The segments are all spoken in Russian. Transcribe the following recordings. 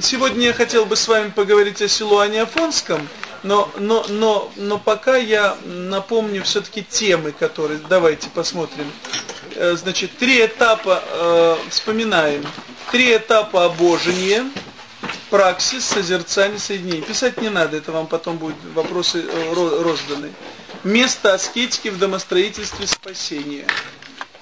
сегодня я хотел бы с вами поговорить о Силуане Афонском, но, но, но, но пока я напомню все-таки темы, которые, давайте посмотрим. Э, значит, три этапа, э, вспоминаем, три этапа обожения, праксис, созерцание, соединение. Писать не надо, это вам потом будут вопросы э, розданы. Место аскетики в домостроительстве спасения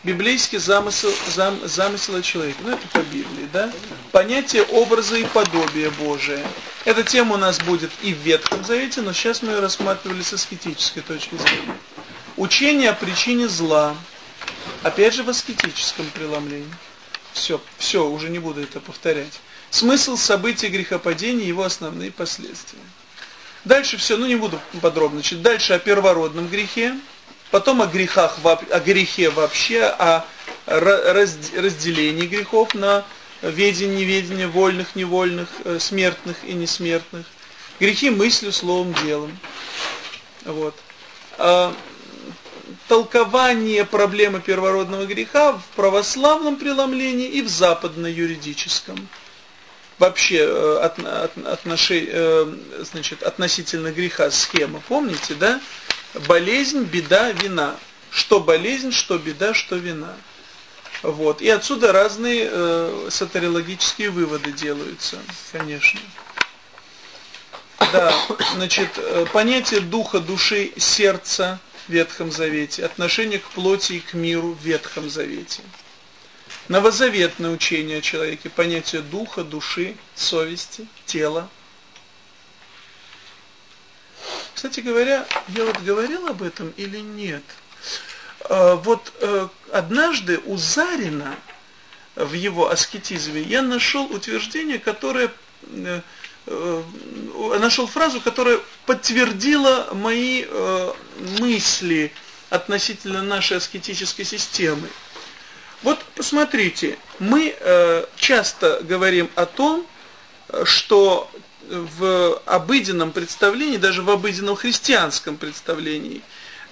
библейский замысел, зам, замысел о человеке. Ну, это по Библии, да? Понятие образа и подобия Божия. Эта тема у нас будет и в Ветхом Завете, но сейчас мы ее рассматривали с аскетической точки зрения. Учение о причине зла. Опять же в аскетическом преломлении. Все, все, уже не буду это повторять. Смысл события грехопадения и его основные последствия. Дальше все, ну не буду подробно. Значит, дальше о первородном грехе потом о грехах, о грехе вообще, о разделении грехов на ведение, неведение, вольных, невольных, э, смертных и несмертных. Грехи мыслью, словом, делом. Вот. А, толкование проблемы первородного греха в православном преломлении и в западно-юридическом. Вообще э, от, от, отноши, э, значит, относительно греха схема, помните, да? Болезнь, беда, вина. Что болезнь, что беда, что вина. Вот. И отсюда разные э, саториологические выводы делаются, конечно. Да, значит, э, понятие духа, души, сердца в Ветхом Завете, отношение к плоти и к миру в Ветхом Завете. Новозаветное учение о человеке, понятие духа, души, совести, тела, кстати говоря, я вот говорил об этом или нет? А, вот э, однажды у Зарина в его аскетизме я нашел утверждение, которое э, э, нашел фразу, которая подтвердила мои мысли относительно нашей аскетической системы. Вот посмотрите, мы часто говорим о том, что в обыденном представлении, даже в обыденном христианском представлении,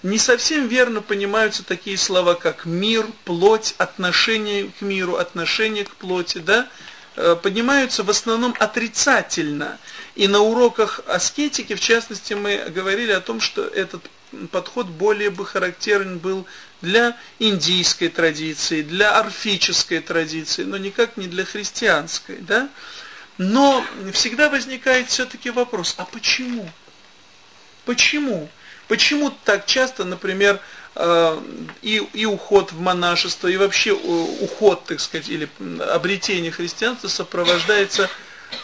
не совсем верно понимаются такие слова, как мир, плоть, отношение к миру, отношение к плоти, да, э, поднимаются в основном отрицательно. И на уроках аскетики, в частности, мы говорили о том, что этот подход более бы характерен был для индийской традиции, для орфической традиции, но никак не для христианской, да. Но всегда возникает все-таки вопрос, а почему? Почему? Почему так часто, например, э, и, и уход в монашество, и вообще уход, так сказать, или обретение христианства сопровождается,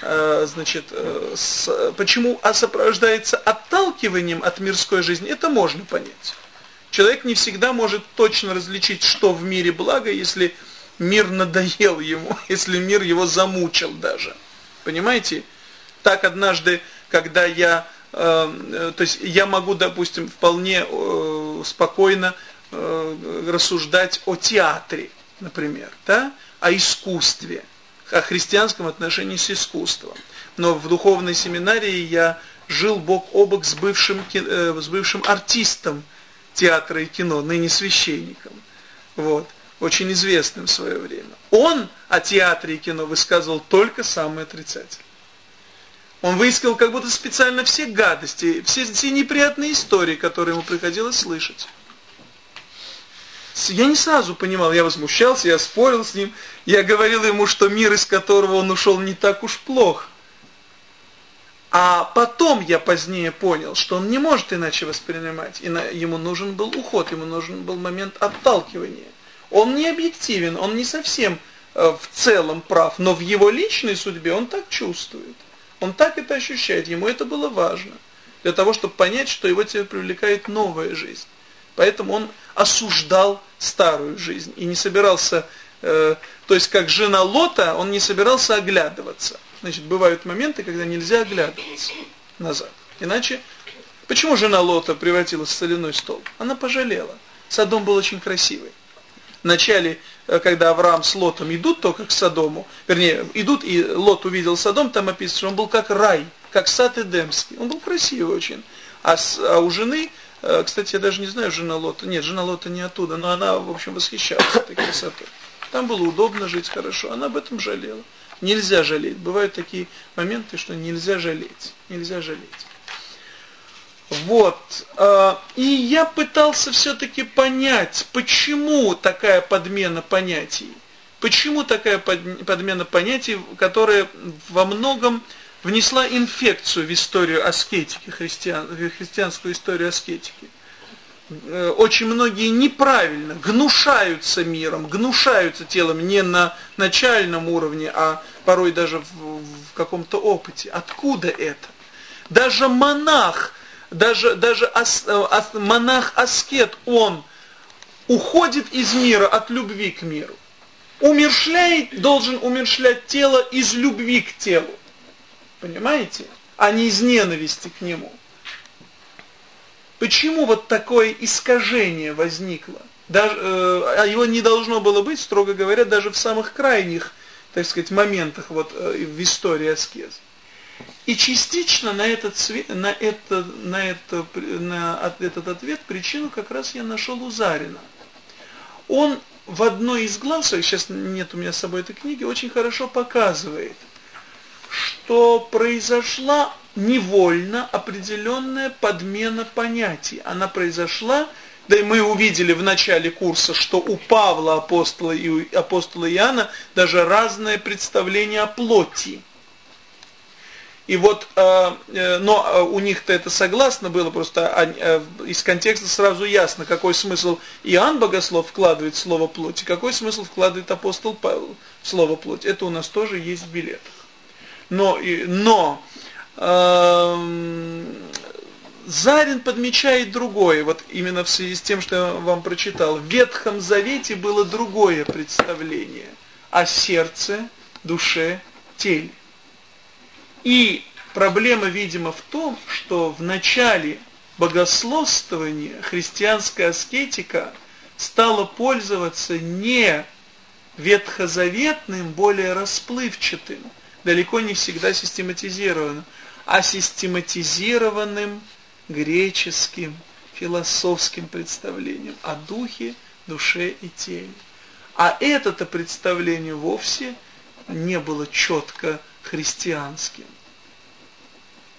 э, значит, э, с, почему а сопровождается отталкиванием от мирской жизни, это можно понять. Человек не всегда может точно различить, что в мире благо, если мир надоел ему, если мир его замучил даже. Понимаете? Так однажды, когда я, э, э, то есть я могу, допустим, вполне э, спокойно э, рассуждать о театре, например, да? о искусстве, о христианском отношении с искусством. Но в духовной семинарии я жил бок о бок с бывшим, э, с бывшим артистом театра и кино, ныне священником. Вот очень известным в свое время. Он о театре и кино высказывал только самые отрицательные. Он выискал как будто специально все гадости, все, все неприятные истории, которые ему приходилось слышать. Я не сразу понимал, я возмущался, я спорил с ним, я говорил ему, что мир, из которого он ушел, не так уж плох. А потом я позднее понял, что он не может иначе воспринимать, и ему нужен был уход, ему нужен был момент отталкивания. Он не объективен, он не совсем э, в целом прав, но в его личной судьбе он так чувствует. Он так это ощущает, ему это было важно. Для того, чтобы понять, что его теперь привлекает новая жизнь. Поэтому он осуждал старую жизнь и не собирался, э, то есть как жена Лота, он не собирался оглядываться. Значит, бывают моменты, когда нельзя оглядываться назад. Иначе, почему жена Лота превратилась в соляной стол? Она пожалела. Садом был очень красивый начале, э, когда Авраам с Лотом идут только к Содому, вернее, идут, и Лот увидел Содом, там описано, что он был как рай, как сад Эдемский. Он был красивый очень. А, с, а у жены, э, кстати, я даже не знаю, жена Лота, нет, жена Лота не оттуда, но она, в общем, восхищалась этой красотой. Там было удобно жить хорошо, она об этом жалела. Нельзя жалеть. Бывают такие моменты, что нельзя жалеть. Нельзя жалеть. Вот. Э, и я пытался все-таки понять, почему такая подмена понятий. Почему такая подмена понятий, которая во многом внесла инфекцию в историю аскетики, христиан, христианскую историю аскетики. Э, очень многие неправильно гнушаются миром, гнушаются телом не на начальном уровне, а порой даже в, в каком-то опыте. Откуда это? Даже монах, даже, даже ас, э, ас, монах-аскет, он уходит из мира от любви к миру. Умершляет, должен умершлять тело из любви к телу. Понимаете? А не из ненависти к нему. Почему вот такое искажение возникло? Даже, э, а его не должно было быть, строго говоря, даже в самых крайних, так сказать, моментах вот, э, в истории аскеза. И частично на этот, на это, на это, на этот ответ причину как раз я нашел у Зарина. Он в одной из глав, сейчас нет у меня с собой этой книги, очень хорошо показывает, что произошла невольно определенная подмена понятий. Она произошла, да и мы увидели в начале курса, что у Павла апостола и апостола Иоанна даже разное представление о плоти. И вот, э, э, но э, у них-то это согласно было, просто из контекста сразу ясно, какой смысл Иоанн Богослов вкладывает в слово плоти, какой смысл вкладывает апостол Павел в слово плоть. Это у нас тоже есть в билетах. Но, но Эм, Зарин подмечает другое, вот именно в связи с тем, что я вам прочитал. В Ветхом Завете было другое представление о сердце, душе, теле. И проблема, видимо, в том, что в начале богословствования христианская аскетика стала пользоваться не ветхозаветным, более расплывчатым, далеко не всегда систематизированным, а систематизированным греческим философским представлением о духе, душе и теле. А это-то представление вовсе не было четко христианским.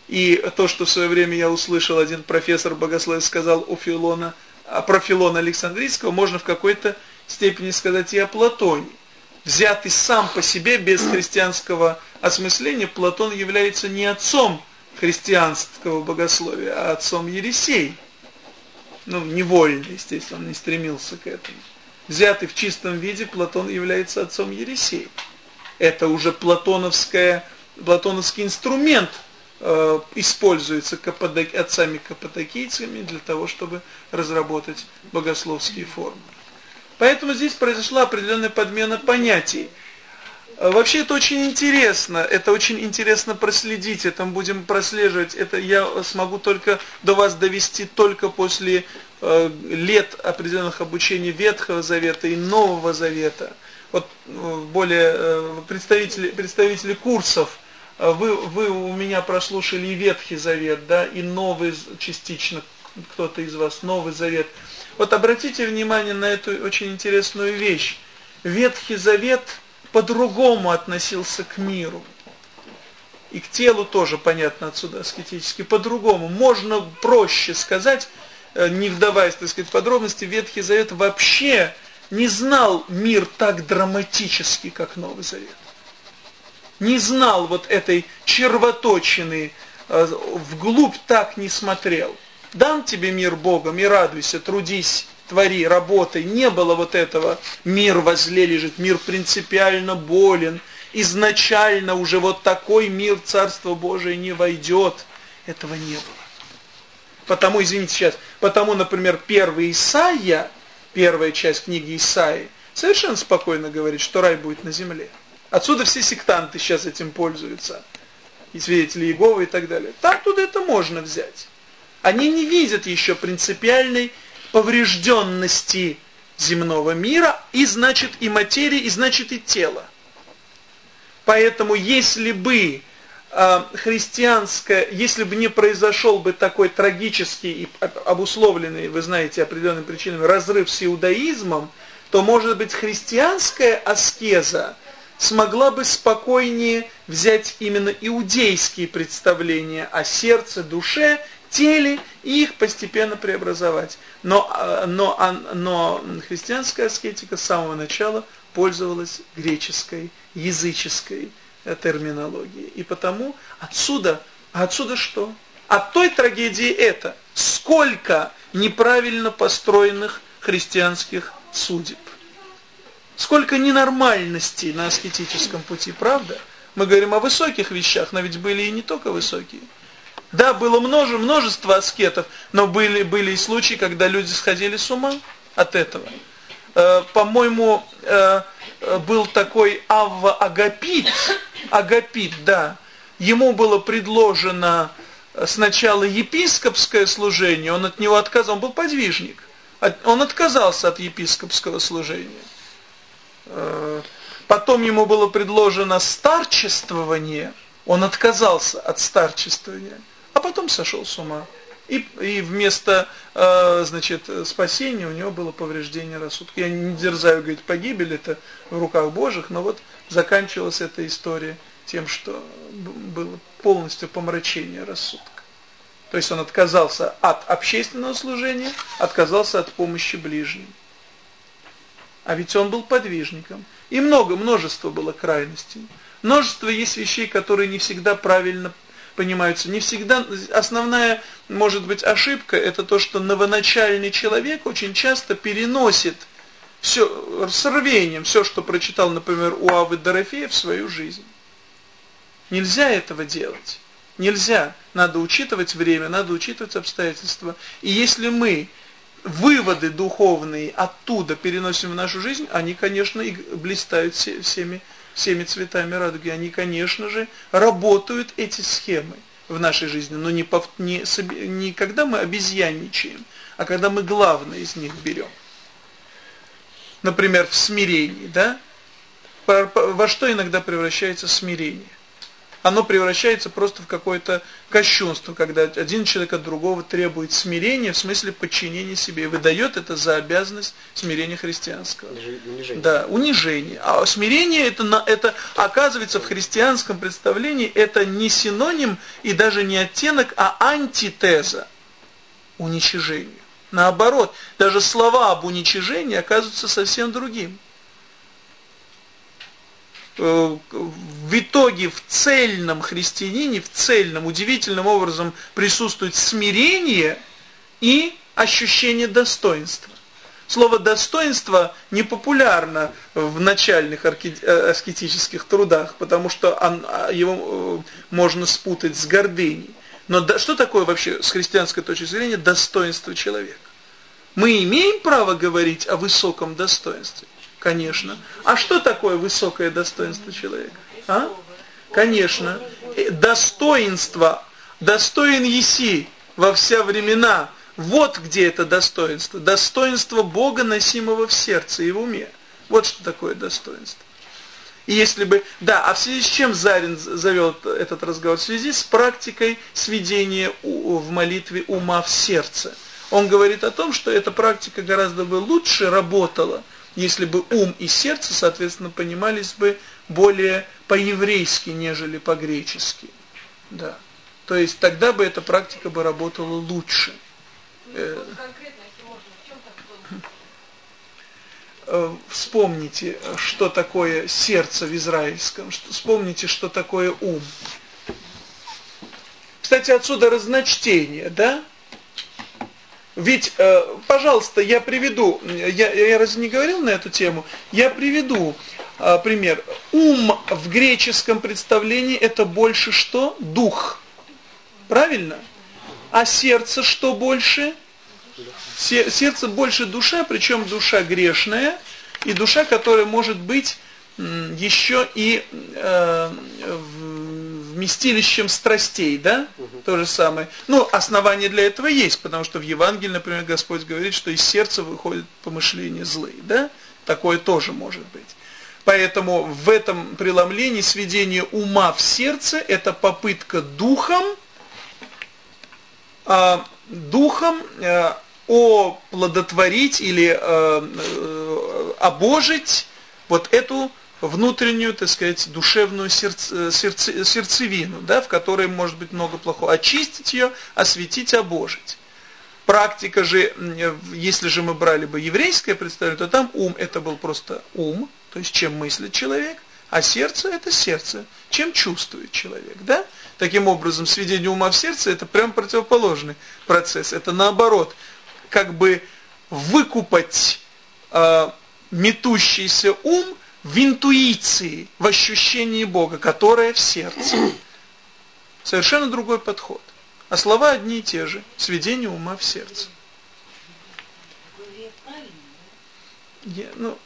И то, что в свое время я услышал, один профессор богословия сказал у Филона, а про Филона Александрийского, можно в какой-то степени сказать и о Платоне. Взятый сам по себе, без христианского осмысления Платон является не отцом христианского богословия, а отцом Ересей. Ну, невольно, естественно, он не стремился к этому. Взятый в чистом виде, Платон является отцом Ересей. Это уже платоновская, платоновский инструмент э, используется каппадок, отцами-каппадокийцами для того, чтобы разработать богословские формы. Поэтому здесь произошла определенная подмена понятий. А вообще это очень интересно, это очень интересно проследить, это мы будем прослеживать, это я смогу только до вас довести только после э, лет определенных обучений Ветхого Завета и Нового Завета. Вот э, более э, представители, представители курсов, э, вы, вы у меня прослушали и Ветхий Завет, да, и Новый частично, кто-то из вас, Новый Завет. Вот обратите внимание на эту очень интересную вещь. Ветхий Завет – по-другому относился к миру. И к телу тоже, понятно, отсюда аскетически, по-другому. Можно проще сказать, не вдаваясь, так сказать, в подробности, Ветхий Завет вообще не знал мир так драматически, как Новый Завет. Не знал вот этой червоточины, э, вглубь так не смотрел. Дам тебе мир Богом и радуйся, трудись твори, работай. Не было вот этого, мир возле лежит, мир принципиально болен. Изначально уже вот такой мир Царство Божие не войдет. Этого не было. Потому, извините сейчас, потому, например, первый Исаия, первая часть книги Исаии, совершенно спокойно говорит, что рай будет на земле. Отсюда все сектанты сейчас этим пользуются. И свидетели Иеговы и так далее. Так туда это можно взять. Они не видят еще принципиальной поврежденности земного мира, и значит и материи, и значит и тело. Поэтому если бы христианское, если бы не произошел бы такой трагический и обусловленный, вы знаете, определенными причинами разрыв с иудаизмом, то может быть христианская аскеза смогла бы спокойнее взять именно иудейские представления о сердце, душе, теле и их постепенно преобразовать. Но, а, но, а, но христианская аскетика с самого начала пользовалась греческой, языческой терминологией. И потому отсюда, а отсюда что? От той трагедии это, сколько неправильно построенных христианских судеб. Сколько ненормальностей на аскетическом пути, правда? Мы говорим о высоких вещах, но ведь были и не только высокие. Да, было множе, множество аскетов, но были, были и случаи, когда люди сходили с ума от этого. Э, По-моему, э, был такой Авва Агапит, Агапит, да, ему было предложено сначала епископское служение, он от него отказал, он был подвижник, он отказался от епископского служения. Э, потом ему было предложено старчествование, он отказался от старчествования, а потом сошел с ума. И, и вместо э, значит, спасения у него было повреждение рассудка. Я не дерзаю говорить погибель, это в руках Божьих, но вот заканчивалась эта история тем, что было полностью помрачение рассудка. То есть он отказался от общественного служения, отказался от помощи ближним. А ведь он был подвижником. И много, множество было крайностей. Множество есть вещей, которые не всегда правильно понимаются. Не всегда, основная, может быть, ошибка, это то, что новоначальный человек очень часто переносит все, с рвением все, что прочитал, например, у Авы Дорофея в свою жизнь. Нельзя этого делать. Нельзя. Надо учитывать время, надо учитывать обстоятельства. И если мы выводы духовные оттуда переносим в нашу жизнь, они, конечно, и блистают всеми, всеми цветами радуги. Они, конечно же, работают эти схемы в нашей жизни, но не, пов, не, не когда мы обезьянничаем, а когда мы главное из них берем. Например, в смирении, да? Во что иногда превращается смирение? Оно превращается просто в какое-то кощунство, когда один человек от другого требует смирения, в смысле подчинения себе, и выдает это за обязанность смирения христианского. Унижение. Да, унижение. А смирение это, это оказывается в христианском представлении, это не синоним и даже не оттенок, а антитеза уничижению. Наоборот, даже слова об уничижении оказываются совсем другим. Э, в итоге в цельном христианине, в цельном, удивительным образом присутствует смирение и ощущение достоинства. Слово «достоинство» не популярно в начальных э, аскетических трудах, потому что а, его э, можно спутать с гордыней. Но что такое вообще с христианской точки зрения достоинство человека? Мы имеем право говорить о высоком достоинстве? Конечно. А что такое высокое достоинство человека? А? Конечно. Э, достоинство. Достоин еси во вся времена. Вот где это достоинство. Достоинство Бога, носимого в сердце и в уме. Вот что такое достоинство. И если бы, да, а в связи с чем Зарин завел этот разговор? В связи с практикой сведения в молитве ума в сердце. Он говорит о том, что эта практика гораздо бы лучше работала, если бы ум и сердце, соответственно, понимались бы более по-еврейски, нежели по-гречески. Да. То есть тогда бы эта практика бы работала лучше. Э, э, вспомните, что такое сердце в израильском, вспомните, что такое ум. Кстати, отсюда разночтение, да? Ведь, э, пожалуйста, я приведу, я, я разве не говорил на эту тему, я приведу э, пример. Ум в греческом представлении это больше что? Дух. Правильно? А сердце что больше? Сердце больше душа, причем душа грешная, и душа, которая может быть еще и э, вместилищем страстей, да? Угу. То же самое. Ну, основание для этого есть, потому что в Евангелии, например, Господь говорит, что из сердца выходят помышления злые, да? Такое тоже может быть. Поэтому в этом преломлении сведение ума в сердце – это попытка духом, э, духом э, оплодотворить или э, э, обожить вот эту внутреннюю, так сказать, душевную сердце, сердце, сердцевину, да, в которой может быть много плохого. Очистить ее, осветить, обожить. Практика же, если же мы брали бы еврейское представление, то там ум это был просто ум, то есть чем мыслит человек, а сердце это сердце, чем чувствует человек, да? Таким образом, сведение ума в сердце это прям противоположный процесс, это наоборот, как бы выкупать э, метущийся ум в интуиции, в ощущении Бога, которое в сердце. Совершенно другой подход. А слова одни и те же. Сведение ума в сердце. Я, ну,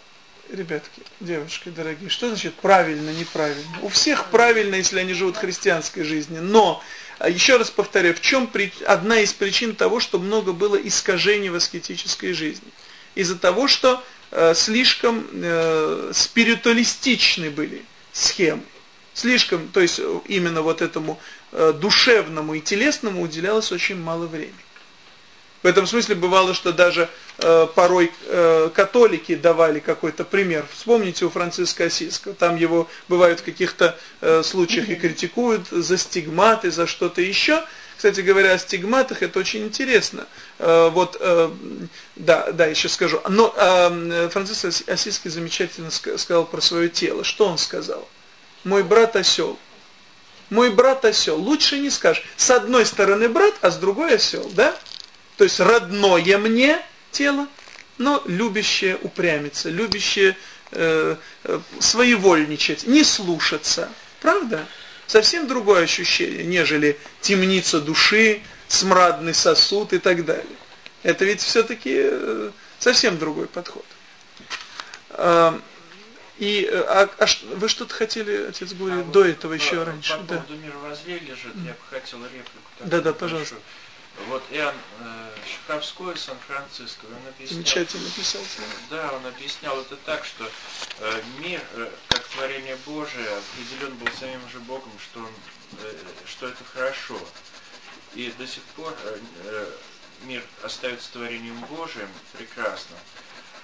ребятки, девушки дорогие, что значит правильно, неправильно? У всех правильно, если они живут христианской жизнью, но, а, еще раз повторяю, в чем при, одна из причин того, что много было искажений в аскетической жизни? Из-за того, что слишком э, спиритуалистичны были схемы. Слишком, то есть именно вот этому Э, душевному и телесному уделялось очень мало времени. В этом смысле бывало, что даже э, порой э, католики давали какой-то пример. Вспомните у Франциска Осиского, там его бывают в каких-то э, случаях и критикуют за стигматы, за что-то еще. Кстати говоря, о стигматах это очень интересно. Э, вот, э, да, да, еще скажу. Но э, Франциск Осиский замечательно сказал про свое тело. Что он сказал? Мой брат осел мой брат осел. Лучше не скажешь. С одной стороны брат, а с другой осел, да? То есть родное мне тело, но любящее упрямиться, любящее э, своевольничать, не слушаться. Правда? Совсем другое ощущение, нежели темница души, смрадный сосуд и так далее. Это ведь все-таки э, совсем другой подход. Э, и а, а вы что-то хотели, отец Гурий, а, до вот, этого еще раньше? По да. поводу мировоззрения же, я бы хотел реплику. Да, да, пожалуйста. Вот Иоанн э, Шаховской, Сан-Франциско, он объяснял... Замечательно писал. Да, он объяснял это так, что э, мир, э, как творение Божие, определен был самим же Богом, что, он, э, что это хорошо. И до сих пор э, э мир остается творением Божиим, прекрасно.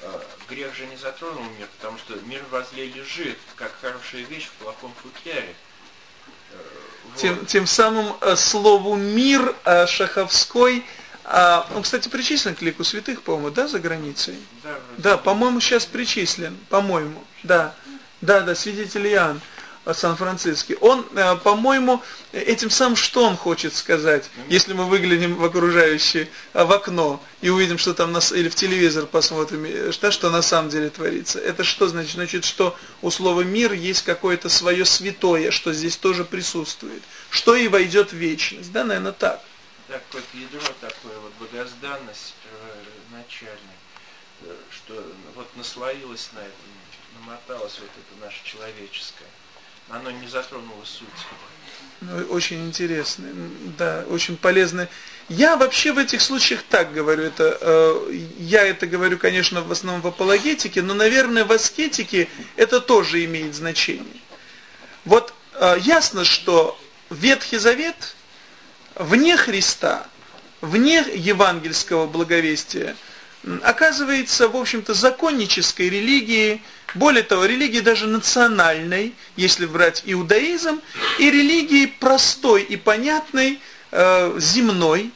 Э, грех же не затронул мир, потому что мир возле лежит, как хорошая вещь в плохом футляре. Э. Тем, тем самым э, слову «мир» Шаховской, он, кстати, причислен к лику святых, по-моему, да, за границей? Да, да по-моему, сейчас причислен, по-моему, да. Да, да, свидетель Иоанн. Сан-Франциске, он, э, по-моему, этим самым что он хочет сказать, если мы выглянем в окружающее, э, в окно и увидим, что там, нас, или в телевизор посмотрим, э, что, что на самом деле творится. Это что значит? Значит, что у слова «мир» есть какое-то свое святое, что здесь тоже присутствует, что и войдет в вечность, да, наверное, так. Да, какое-то ядро такое, вот богозданность начальная, что вот наслоилось на это, намоталось вот это наше человеческое оно не затронуло суть. Ну, очень интересно, да, очень полезно. Я вообще в этих случаях так говорю, это, э, я это говорю, конечно, в основном в апологетике, но, наверное, в аскетике это тоже имеет значение. Вот э, ясно, что Ветхий Завет вне Христа, вне евангельского благовестия, оказывается, в общем-то, законнической религией, более того, религии даже национальной, если брать иудаизм, и религии простой и понятной, э, земной,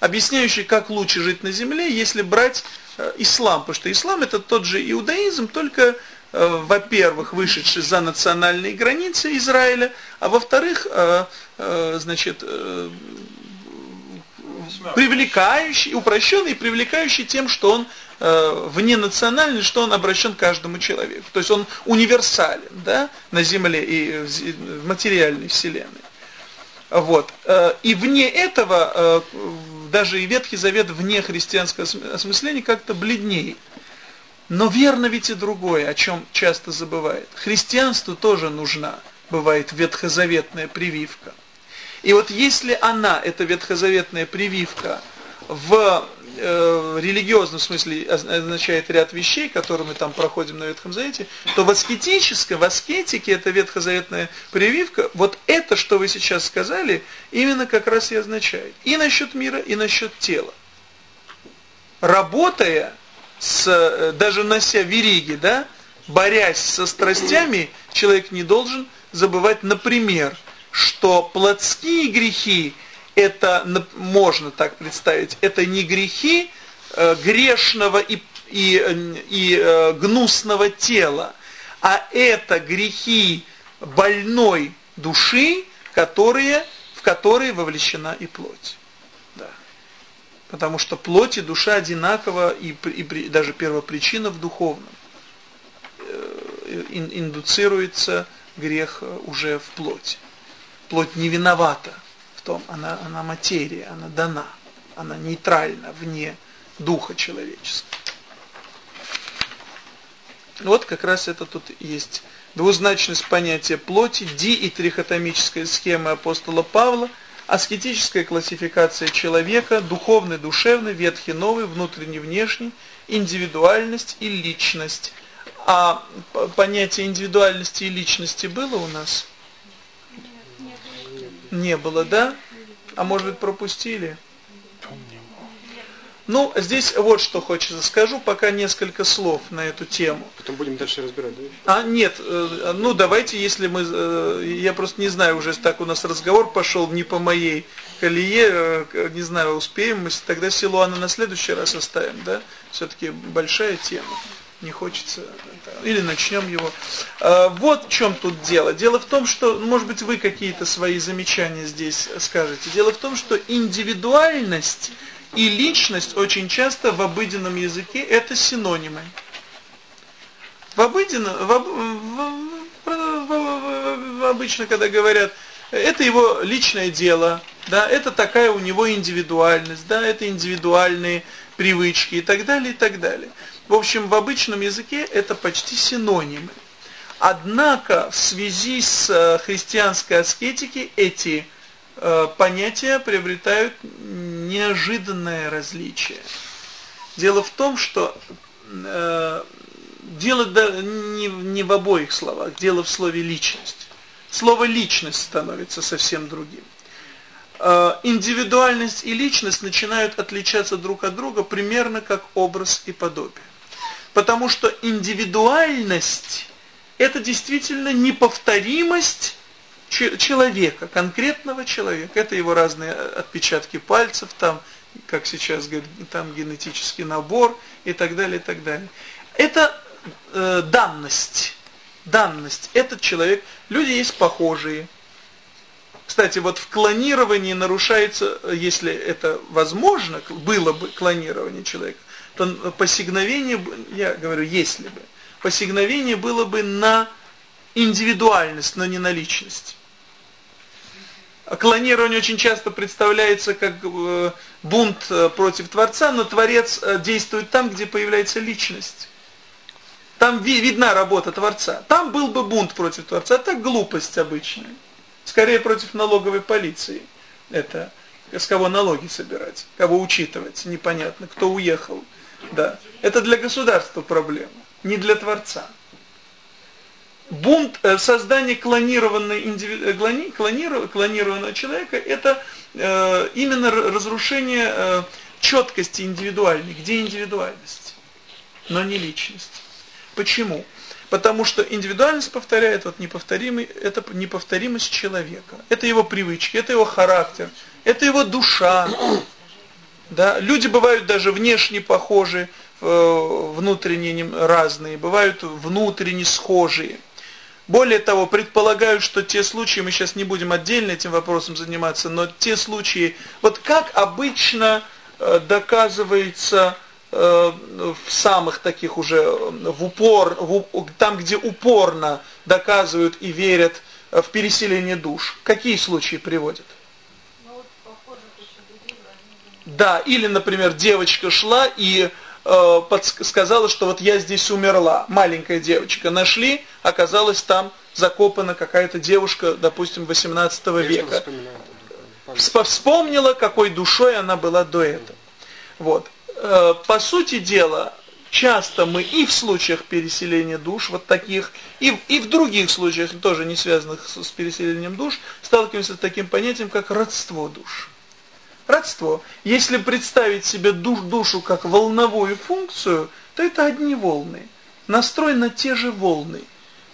объясняющей, как лучше жить на земле, если брать э, ислам. Потому что ислам это тот же иудаизм, только, э, во-первых, вышедший за национальные границы Израиля, а во-вторых, э, э, значит, э, привлекающий, упрощенный и привлекающий тем, что он э, вне национальный, что он обращен к каждому человеку. То есть он универсален да, на Земле и в материальной вселенной. Вот. Э, и вне этого, э, даже и Ветхий Завет вне христианского осмысления как-то бледнее. Но верно ведь и другое, о чем часто забывает. Христианству тоже нужна, бывает, ветхозаветная прививка. И вот если она, эта ветхозаветная прививка, в э, религиозном смысле означает ряд вещей, которые мы там проходим на Ветхом Завете, то в аскетическом, в аскетике эта ветхозаветная прививка, вот это, что вы сейчас сказали, именно как раз и означает. И насчет мира, и насчет тела. Работая, с, э, даже нося вериги, да, борясь со страстями, человек не должен забывать, например, что плотские грехи, это, можно так представить, это не грехи э, грешного и, и, и э, гнусного тела, а это грехи больной души, которые, в которые вовлечена и плоть. Да. Потому что плоть и душа одинаково, и, и, и даже первопричина в духовном. Э, индуцируется грех уже в плоти. Плоть не виновата в том, она, она материя, она дана, она нейтральна, вне духа человеческого. Вот как раз это тут есть двузначность понятия плоти, ди и трихотомическая схема апостола Павла, аскетическая классификация человека, духовный, душевный, ветхий, новый, внутренний, внешний, индивидуальность и личность. А понятие индивидуальности и личности было у нас? Не было, да? А может быть пропустили? Ну, здесь вот что хочется скажу, пока несколько слов на эту тему. Потом будем дальше разбирать, да? А, нет, э, ну давайте, если мы, э, я просто не знаю, уже так у нас разговор пошел не по моей колее, э, не знаю, успеем мы, тогда Силуана на следующий раз оставим, да? Все-таки большая тема не хочется, или начнем его. А, вот в чем тут дело. Дело в том, что, может быть, вы какие-то свои замечания здесь скажете. Дело в том, что индивидуальность и личность очень часто в обыденном языке это синонимы. В обыденном, в, в, в, обычно, когда говорят, это его личное дело, да, это такая у него индивидуальность, да, это индивидуальные привычки и так далее, и так далее. В общем, в обычном языке это почти синонимы. Однако в связи с э, христианской аскетикой эти э, понятия приобретают неожиданное различие. Дело в том, что э, дело да, не, не в обоих словах, дело в слове личность. Слово личность становится совсем другим. Э, индивидуальность и личность начинают отличаться друг от друга примерно как образ и подобие. Потому что индивидуальность это действительно неповторимость человека, конкретного человека. Это его разные отпечатки пальцев, там, как сейчас говорят, там генетический набор и так далее, и так далее. Это э, данность. Данность. Этот человек, люди есть похожие. Кстати, вот в клонировании нарушается, если это возможно, было бы клонирование человека, то посигновение, я говорю, если бы, посигновение было бы на индивидуальность, но не на личность. Клонирование очень часто представляется как э, бунт э, против Творца, но Творец э, действует там, где появляется личность. Там видна работа Творца. Там был бы бунт против Творца, а так глупость обычная. Скорее против налоговой полиции. Это с кого налоги собирать, кого учитывать, непонятно, кто уехал. Да. Это для государства проблема, не для Творца. Бунт, э, создание клонированной индиви... клонированного человека, это э, именно разрушение э, четкости индивидуальной. Где индивидуальность? Но не личность. Почему? Потому что индивидуальность повторяет вот неповторимый, это неповторимость человека. Это его привычки, это его характер, это его душа, да? Люди бывают даже внешне похожи, э, внутренне разные, бывают внутренне схожие. Более того, предполагаю, что те случаи, мы сейчас не будем отдельно этим вопросом заниматься, но те случаи, вот как обычно э, доказывается э, в самых таких уже, в упор, в, там, где упорно доказывают и верят в переселение душ, какие случаи приводят? Да, или, например, девочка шла и э, сказала, что вот я здесь умерла, маленькая девочка. Нашли, оказалось там закопана какая-то девушка, допустим, 18 века. Вспомнила, какой душой она была до этого. Вот. Э, по сути дела, часто мы и в случаях переселения душ, вот таких, и, и в других случаях, тоже не связанных с, с переселением душ, сталкиваемся с таким понятием, как родство душ родство. Если представить себе душ, душу как волновую функцию, то это одни волны. настроен на те же волны.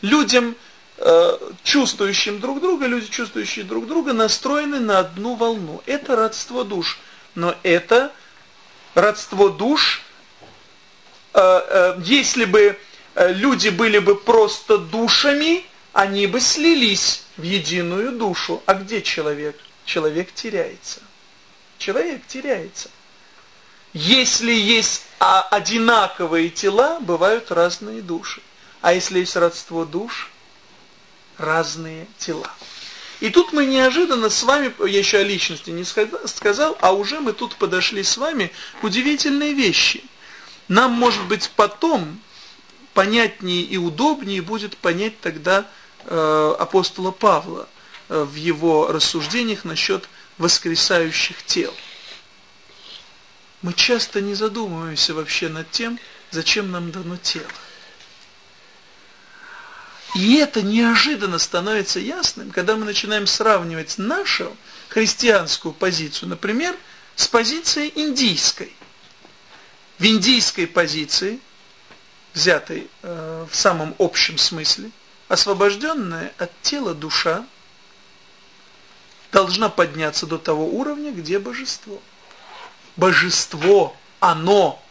Людям, э, чувствующим друг друга, люди, чувствующие друг друга, настроены на одну волну. Это родство душ. Но это родство душ, э, э, если бы э, люди были бы просто душами, они бы слились в единую душу. А где человек? Человек теряется. Человек теряется. Если есть а, одинаковые тела, бывают разные души. А если есть родство душ, разные тела. И тут мы неожиданно с вами, я еще о личности не сказал, а уже мы тут подошли с вами к удивительной вещи. Нам, может быть, потом понятнее и удобнее будет понять тогда э, апостола Павла э, в его рассуждениях насчет воскресающих тел. Мы часто не задумываемся вообще над тем, зачем нам дано тело. И это неожиданно становится ясным, когда мы начинаем сравнивать нашу христианскую позицию, например, с позицией индийской. В индийской позиции, взятой э, в самом общем смысле, освобожденная от тела душа должна подняться до того уровня, где божество. Божество, оно,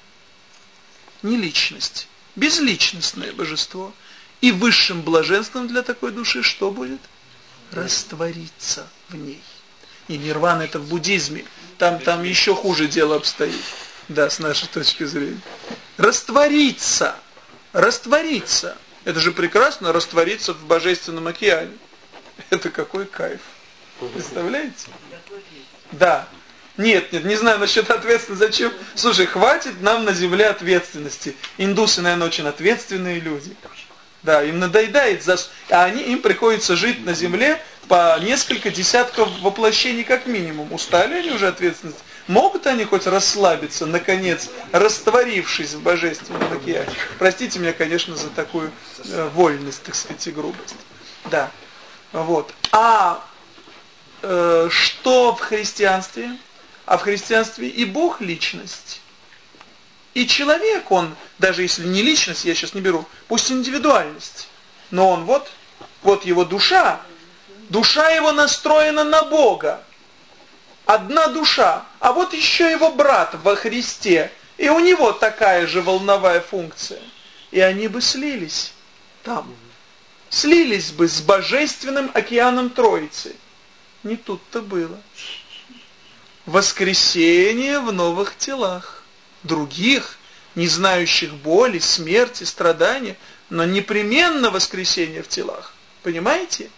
не личность, безличностное божество – и высшим блаженством для такой души что будет? Раствориться в ней. И нирвана это в буддизме. Там, там еще хуже дело обстоит. Да, с нашей точки зрения. Раствориться. Раствориться. Это же прекрасно раствориться в божественном океане. Это какой кайф. Представляете? Да. Нет, нет, не знаю насчет ответственности. Зачем? Слушай, хватит нам на земле ответственности. Индусы, наверное, очень ответственные люди. Да, им надоедает, а они, им приходится жить на земле по несколько десятков воплощений как минимум. Устали они уже ответственность? Могут они хоть расслабиться, наконец, растворившись в божественном океане? Простите меня, конечно, за такую э, вольность, так сказать, и грубость. Да, вот. А что в христианстве? А в христианстве и Бог личность. И человек, он, даже если не личность, я сейчас не беру, пусть индивидуальность, но он вот, вот его душа, душа его настроена на Бога. Одна душа, а вот еще его брат во Христе, и у него такая же волновая функция. И они бы слились там, слились бы с божественным океаном Троицы. Не тут-то было. Воскресение в новых телах других, не знающих боли, смерти, страдания, но непременно воскресение в телах. Понимаете?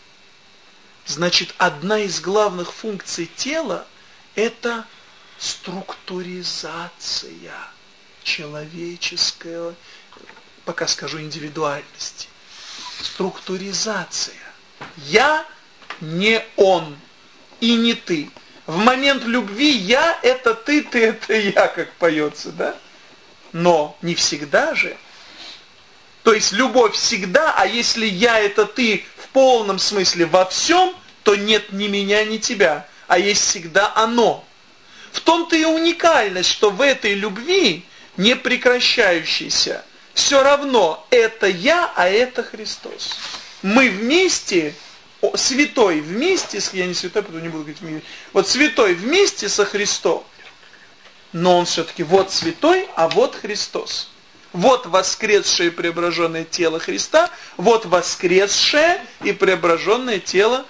Значит, одна из главных функций тела – это структуризация человеческого, пока скажу, индивидуальности. Структуризация. Я не он и не ты. В момент любви я это ты, ты это я, как поется, да? Но не всегда же. То есть любовь всегда, а если я это ты в полном смысле во всем, то нет ни меня, ни тебя, а есть всегда оно. В том-то и уникальность, что в этой любви, не прекращающейся, все равно это я, а это Христос. Мы вместе святой вместе, с, я не святой, потому не буду говорить, вот святой вместе со Христом, но он все-таки вот святой, а вот Христос. Вот воскресшее и преображенное тело Христа, вот воскресшее и преображенное тело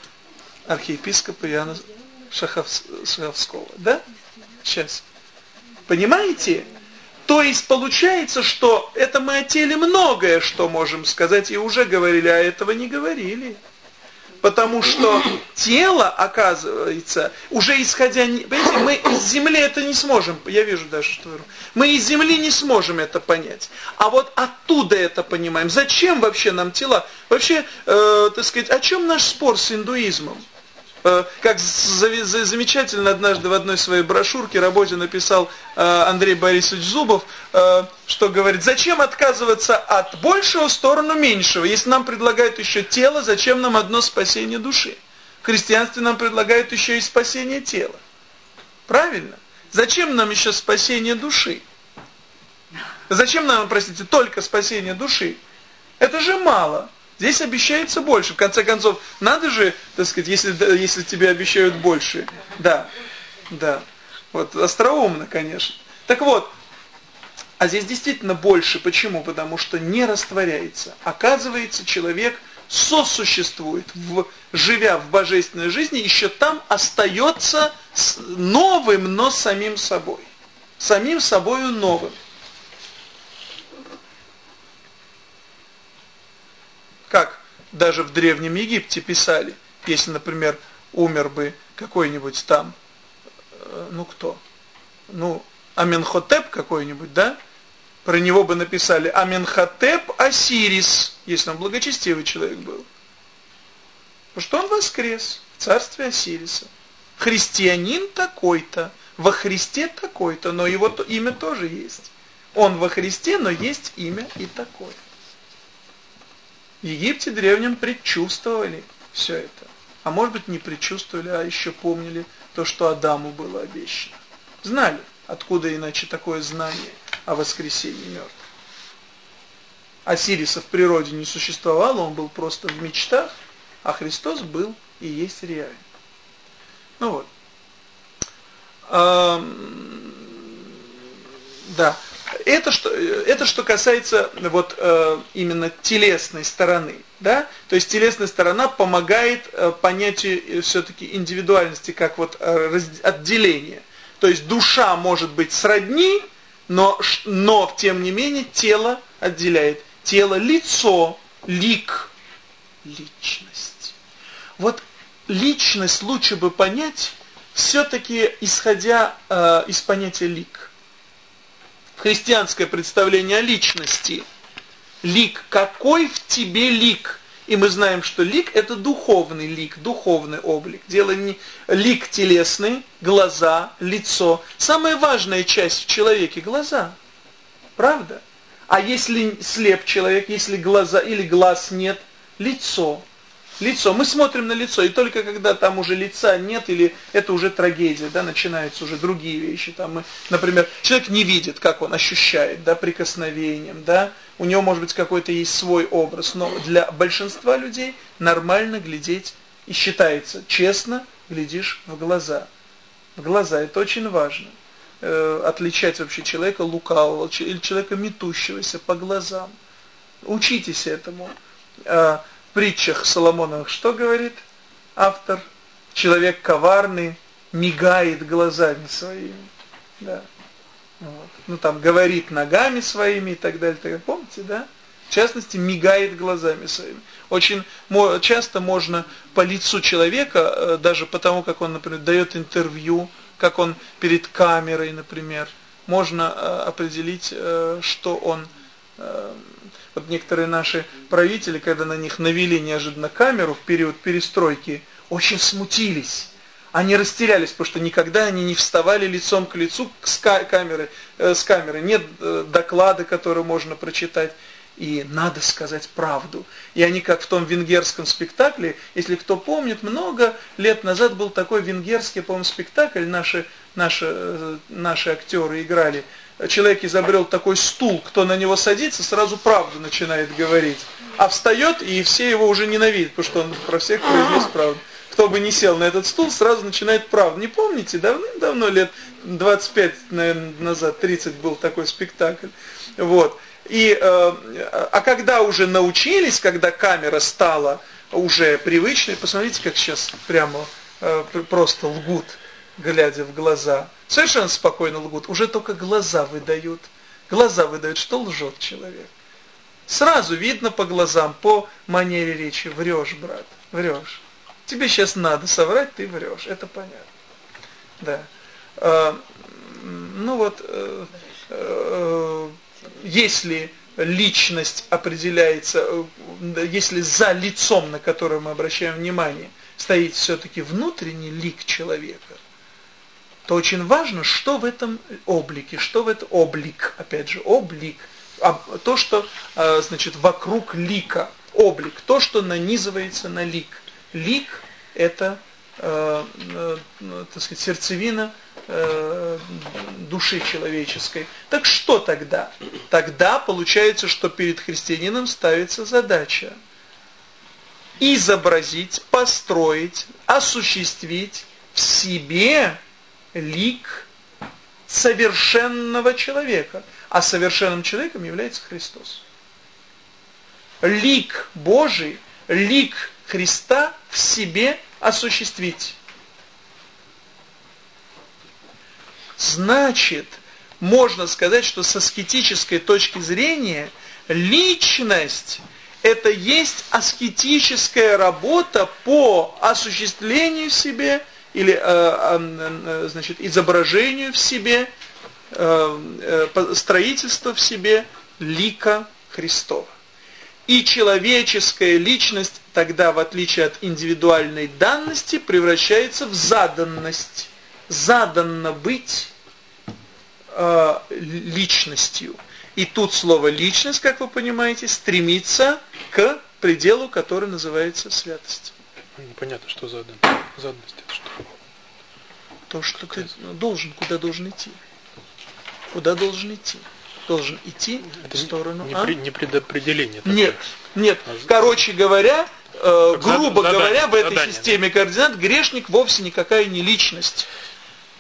архиепископа Иоанна Шаховского. Да? Сейчас. Понимаете? То есть получается, что это мы о теле многое что можем сказать, и уже говорили, а этого не говорили. Потому что тело, оказывается, уже исходя... Понимаете, мы из земли это не сможем, я вижу даже, что мы из земли не сможем это понять. А вот оттуда это понимаем. Зачем вообще нам тела? Вообще, э, так сказать, о чем наш спор с индуизмом? Э, как замечательно однажды в одной своей брошюрке работе написал э, Андрей Борисович Зубов, э, что говорит, зачем отказываться от большего в сторону меньшего? Если нам предлагают еще тело, зачем нам одно спасение души? В христианстве нам предлагают еще и спасение тела. Правильно? Зачем нам еще спасение души? Зачем нам, простите, только спасение души? Это же мало. Здесь обещается больше. В конце концов, надо же, так сказать, если, если тебе обещают больше. Да, да. Вот остроумно, конечно. Так вот, а здесь действительно больше. Почему? Потому что не растворяется. Оказывается, человек сосуществует, в, живя в божественной жизни, еще там остается новым, но самим собой. Самим собою новым. Как даже в Древнем Египте писали, если, например, умер бы какой-нибудь там, э, ну кто, ну, Аменхотеп какой-нибудь, да, про него бы написали Аменхотеп Осирис, если он благочестивый человек был. Потому что он воскрес в царстве Осириса. Христианин такой-то, во Христе такой-то, но его имя тоже есть. Он во Христе, но есть имя и такое. Египте древнем предчувствовали все это. А может быть не предчувствовали, а еще помнили то, что Адаму было обещано. Знали, откуда иначе такое знание о воскресении мертвых. Осириса в природе не существовало, он был просто в мечтах, а Христос был и есть реальный. Ну вот. Эм, да это что, это что касается вот э, именно телесной стороны, да? То есть телесная сторона помогает э, понятию э, все-таки индивидуальности, как вот отделение. То есть душа может быть сродни, но, но тем не менее тело отделяет. Тело, лицо, лик, личность. Вот личность лучше бы понять все-таки исходя э, из понятия лик христианское представление о личности. Лик. Какой в тебе лик? И мы знаем, что лик это духовный лик, духовный облик. Дело не лик телесный, глаза, лицо. Самая важная часть в человеке глаза. Правда? А если слеп человек, если глаза или глаз нет, лицо лицо. Мы смотрим на лицо, и только когда там уже лица нет, или это уже трагедия, да, начинаются уже другие вещи. Там мы, например, человек не видит, как он ощущает, да, прикосновением, да, у него может быть какой-то есть свой образ, но для большинства людей нормально глядеть и считается, честно глядишь в глаза. В глаза, это очень важно. Э, отличать вообще человека лукавого или человека метущегося по глазам. Учитесь этому. Э, притчах Соломоновых что говорит автор? Человек коварный мигает глазами своими. Да. Вот. Ну там говорит ногами своими и так далее. Так, помните, да? В частности, мигает глазами своими. Очень часто можно по лицу человека, э, даже потому, как он, например, дает интервью, как он перед камерой, например, можно э, определить, э, что он вот некоторые наши правители, когда на них навели неожиданно камеру в период перестройки, очень смутились. Они растерялись, потому что никогда они не вставали лицом к лицу с камеры, э, с камеры. Нет э, доклада, который можно прочитать. И надо сказать правду. И они, как в том венгерском спектакле, если кто помнит, много лет назад был такой венгерский, по-моему, спектакль, наши, наши, э, наши актеры играли человек изобрел такой стул, кто на него садится, сразу правду начинает говорить. А встает, и все его уже ненавидят, потому что он про всех произнес правду. Кто бы не сел на этот стул, сразу начинает правду. Не помните, давным-давно, лет 25, наверное, назад, 30 был такой спектакль. Вот. И, э, а когда уже научились, когда камера стала уже привычной, посмотрите, как сейчас прямо э, просто лгут, глядя в глаза Совершенно спокойно лгут. Уже только глаза выдают. Глаза выдают, что лжет человек. Сразу видно по глазам, по манере речи. Врешь, брат, врешь. Тебе сейчас надо соврать, ты врешь. Это понятно. Да. А, ну вот, э, э, если личность определяется, э, если за лицом, на которое мы обращаем внимание, стоит все-таки внутренний лик человека, то очень важно, что в этом облике, что в этом облик, опять же, облик, а то, что, а, значит, вокруг лика, облик, то, что нанизывается на лик. Лик – это, э, э, так сказать, сердцевина э, души человеческой. Так что тогда? Тогда получается, что перед христианином ставится задача изобразить, построить, осуществить в себе лик совершенного человека. А совершенным человеком является Христос. Лик Божий, лик Христа в себе осуществить. Значит, можно сказать, что со скетической точки зрения личность это есть аскетическая работа по осуществлению в себе или э, значит, изображению в себе, э, э, строительство в себе лика Христова. И человеческая личность тогда, в отличие от индивидуальной данности, превращается в заданность. Заданно быть э, личностью. И тут слово личность, как вы понимаете, стремится к пределу, который называется святость. Непонятно, что задан. Заданность это что? То, что ты должен, куда должен идти. Куда должен идти должен идти Это в сторону не, а? при, не предопределение. Такое. Нет, нет. А Короче говоря, э, Как грубо задание, говоря, в этой задание, системе координат грешник вовсе никакая не личность.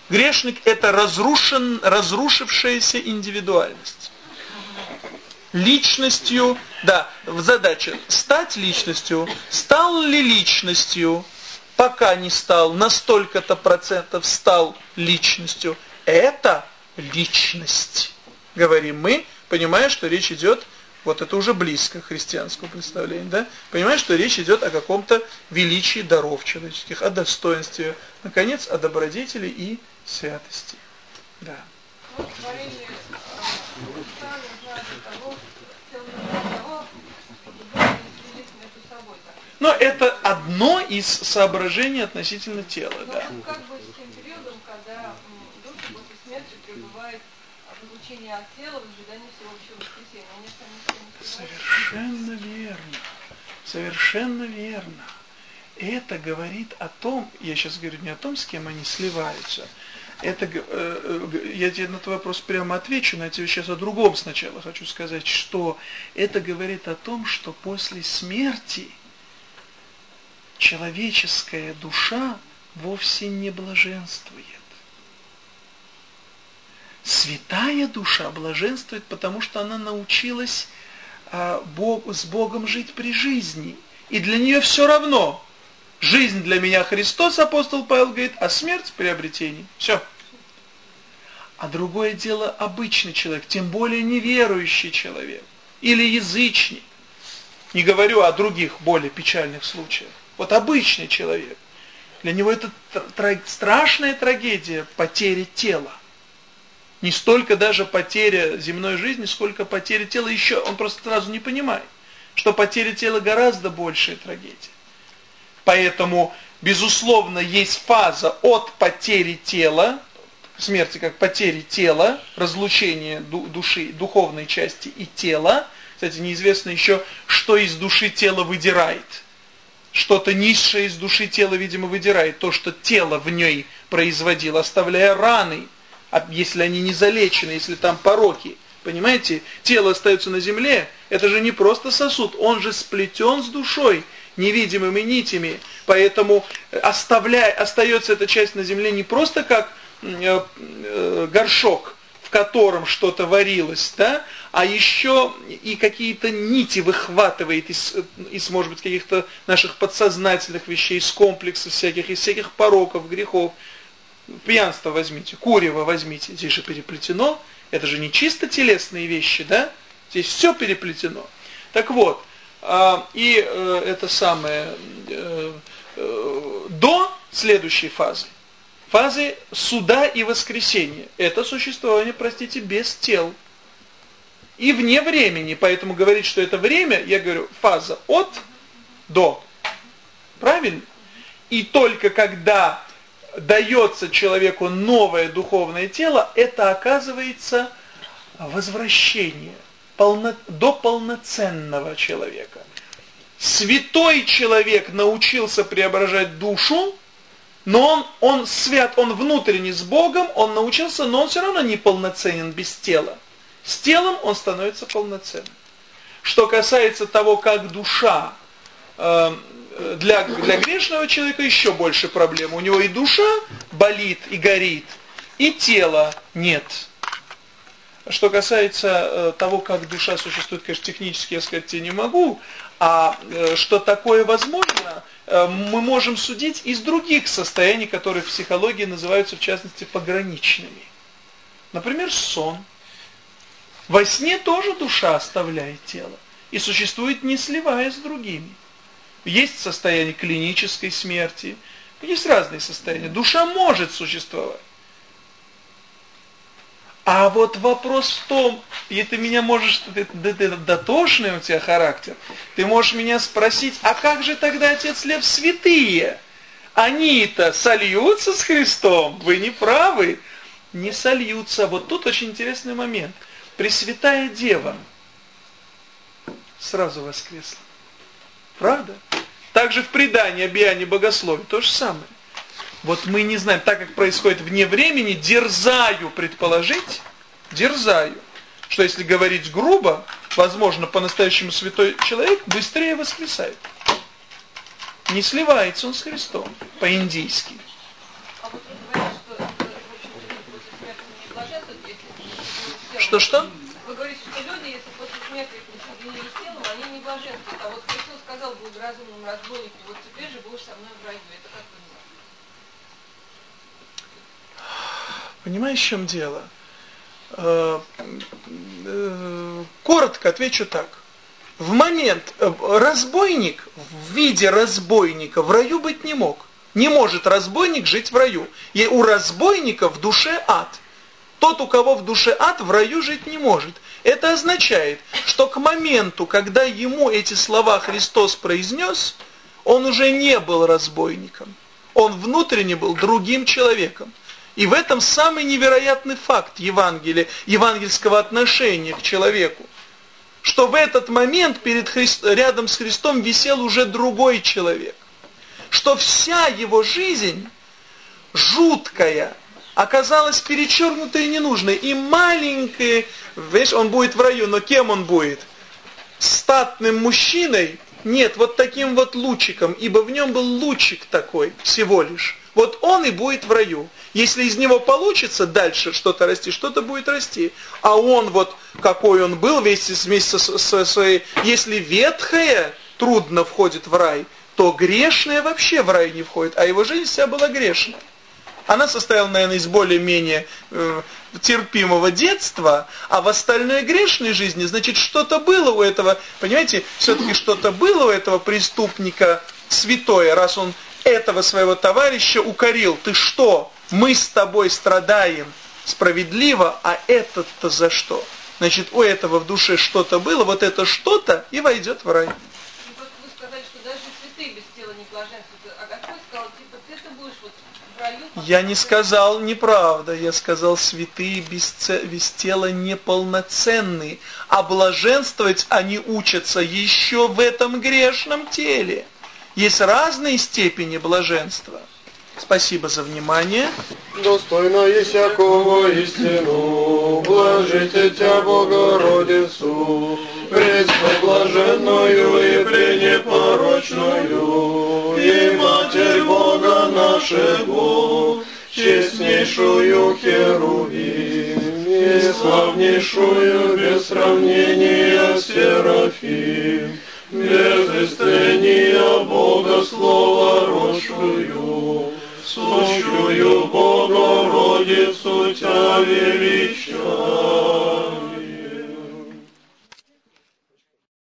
Грешник это разрушен, разрушившаяся индивидуальность. Личностью, да, задача стать личностью, стал ли личностью, пока не стал, на столько-то процентов стал личностью, это личность говорим мы, понимая, что речь идет, вот это уже близко к христианскому представлению, да? Понимая, что речь идет о каком-то величии даров человеческих, о достоинстве, наконец, о добродетели и святости. Да. Но это одно из соображений относительно тела, да. Как бы с тем периодом, когда души после смерти пребывает отлучение от тела в ожидании всеобщего воскресения. Они Совершенно верно. Совершенно верно. Это говорит о том, я сейчас говорю не о том, с кем они сливаются. Это, э, э, я тебе на этот вопрос прямо отвечу, но я тебе сейчас о другом сначала хочу сказать, что это говорит о том, что после смерти человеческая душа вовсе не блаженствует. Святая душа блаженствует, потому что она научилась а, Бог, с Богом жить при жизни. И для нее все равно. Жизнь для меня Христос, апостол Павел говорит, а смерть приобретение. Все. А другое дело обычный человек, тем более неверующий человек. Или язычник. Не говорю о других более печальных случаях. Вот обычный человек. Для него это страшная трагедия потери тела не столько даже потеря земной жизни, сколько потеря тела еще, он просто сразу не понимает, что потеря тела гораздо большая трагедия. Поэтому, безусловно, есть фаза от потери тела, смерти как потери тела, разлучения души, духовной части и тела. Кстати, неизвестно еще, что из души тело выдирает. Что-то низшее из души тела, видимо, выдирает. То, что тело в ней производило, оставляя раны, а если они не залечены, если там пороки. Понимаете, тело остается на земле, это же не просто сосуд, он же сплетен с душой, невидимыми нитями. Поэтому оставляя, остается эта часть на земле не просто как э, э, горшок, в котором что-то варилось, да, а еще и какие-то нити выхватывает из, из может быть, каких-то наших подсознательных вещей, из комплексов всяких, из всяких пороков, грехов пьянство возьмите, курево возьмите, здесь же переплетено, это же не чисто телесные вещи, да? Здесь все переплетено. Так вот, а, и э, это самое, э, э, до следующей фазы, фазы суда и воскресения, это существование, простите, без тел. И вне времени, поэтому говорить, что это время, я говорю, фаза от до. Правильно? И только когда дается человеку новое духовное тело, это оказывается возвращение полно, до полноценного человека. Святой человек научился преображать душу, но он, он свят, он внутренне с Богом, он научился, но он все равно не полноценен без тела. С телом он становится полноценным. Что касается того, как душа э, для, для грешного человека еще больше проблем. У него и душа болит и горит, и тела нет. Что касается э, того, как душа существует, конечно, технически я сказать тебе не могу, а э, что такое возможно, э, мы можем судить из других состояний, которые в психологии называются, в частности, пограничными. Например, сон. Во сне тоже душа оставляет тело и существует не сливаясь с другими. Есть состояние клинической смерти, есть разные состояния. Душа может существовать. А вот вопрос в том, и ты меня можешь, ты, ты, ты дотошный у тебя характер, ты можешь меня спросить, а как же тогда Отец Лев святые? Они-то сольются с Христом? Вы не правы. Не сольются. Вот тут очень интересный момент. Пресвятая Дева сразу воскресла. Правда? Также в предании, обиянии, богословии, то же самое. Вот мы не знаем, так как происходит вне времени, дерзаю предположить, дерзаю, что если говорить грубо, возможно, по-настоящему святой человек быстрее воскресает. Не сливается он с Христом по-индийски. Что-что? Вы говорите, что люди, если после смерти соединились с телом, они не блаженствуют. А вот Христос сказал благоразумным разбойнику, вот теперь же будешь со мной в раю. Это как понимаете? Понимаешь, в чем дело? Э, э, коротко отвечу так. В момент э, разбойник в виде разбойника в раю быть не мог. Не может разбойник жить в раю. И у разбойника в душе ад. Тот, у кого в душе ад, в раю жить не может. Это означает, что к моменту, когда ему эти слова Христос произнес, он уже не был разбойником. Он внутренне был другим человеком. И в этом самый невероятный факт Евангелия, евангельского отношения к человеку. Что в этот момент перед Христ, рядом с Христом висел уже другой человек. Что вся его жизнь жуткая, оказалась перечеркнутой и ненужной. И маленький, видишь, он будет в раю, но кем он будет? Статным мужчиной? Нет, вот таким вот лучиком, ибо в нем был лучик такой всего лишь. Вот он и будет в раю. Если из него получится дальше что-то расти, что-то будет расти. А он вот, какой он был вместе, вместе со, со своей... Если ветхое трудно входит в рай, то грешное вообще в рай не входит, а его жизнь вся была грешная. Она состояла, наверное, из более-менее э, терпимого детства, а в остальной грешной жизни, значит, что-то было у этого, понимаете, все-таки что-то было у этого преступника святое, раз он этого своего товарища укорил. Ты что? Мы с тобой страдаем справедливо, а этот-то за что? Значит, у этого в душе что-то было, вот это что-то и войдет в рай. Ну, вы сказали, что даже святые без тела не блаженствуют. А Господь сказал, типа, ты-то будешь вот в раю... Я не сказал неправда, я сказал, святые без, без тела неполноценные, а блаженствовать они учатся еще в этом грешном теле. Есть разные степени блаженства. Спасибо за внимание. Достойно и всякого истину, блажите Тя, Богородицу, пресноблаженную и пренепорочную, и Матерь Бога нашего, честнейшую Херувим, и славнейшую без сравнения Серафим, без истрения Бога Слова сущую Бога Родицу Тя величай.